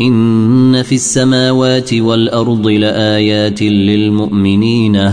إن في السماوات والأرض لآيات للمؤمنين.